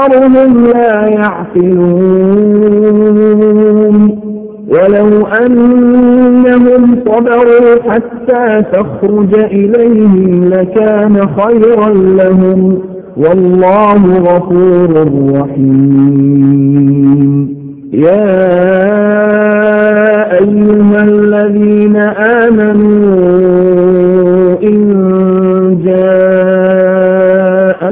أكثرهم لا يعقلون. ولو أنهم صبروا حتى تخرج إليهم لكان خيرا لهم. والله غفور رحيم. يا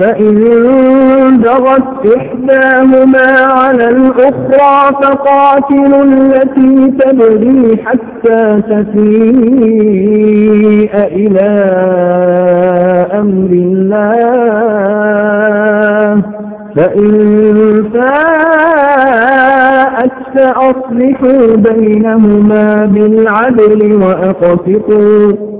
فإن بغت إحداهما على الأخرى فقاتلوا التي تبغي حتى تفيء إلى أمر الله. فإن فاءت فأصلحوا بينهما بالعدل وأقسطوا.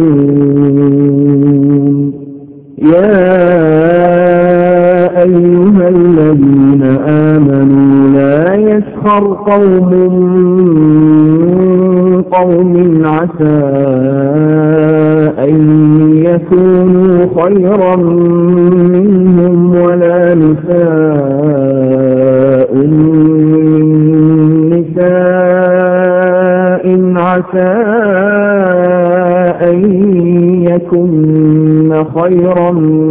يسخر قوم من قوم عسى أن يكونوا خيرا منهم ولا نساء من نساء عسى أن يكن خيرا منهم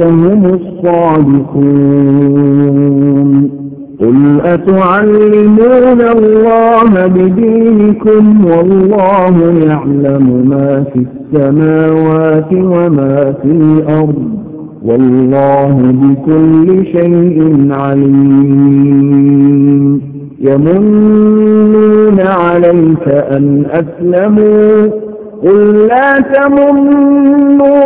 أولئك هم الصادقون. قل أتعلمون الله بدينكم والله يعلم ما في السماوات وما في الأرض. والله بكل شيء عليم. يمنون عليك أن أسلموا. قل لا تمنوا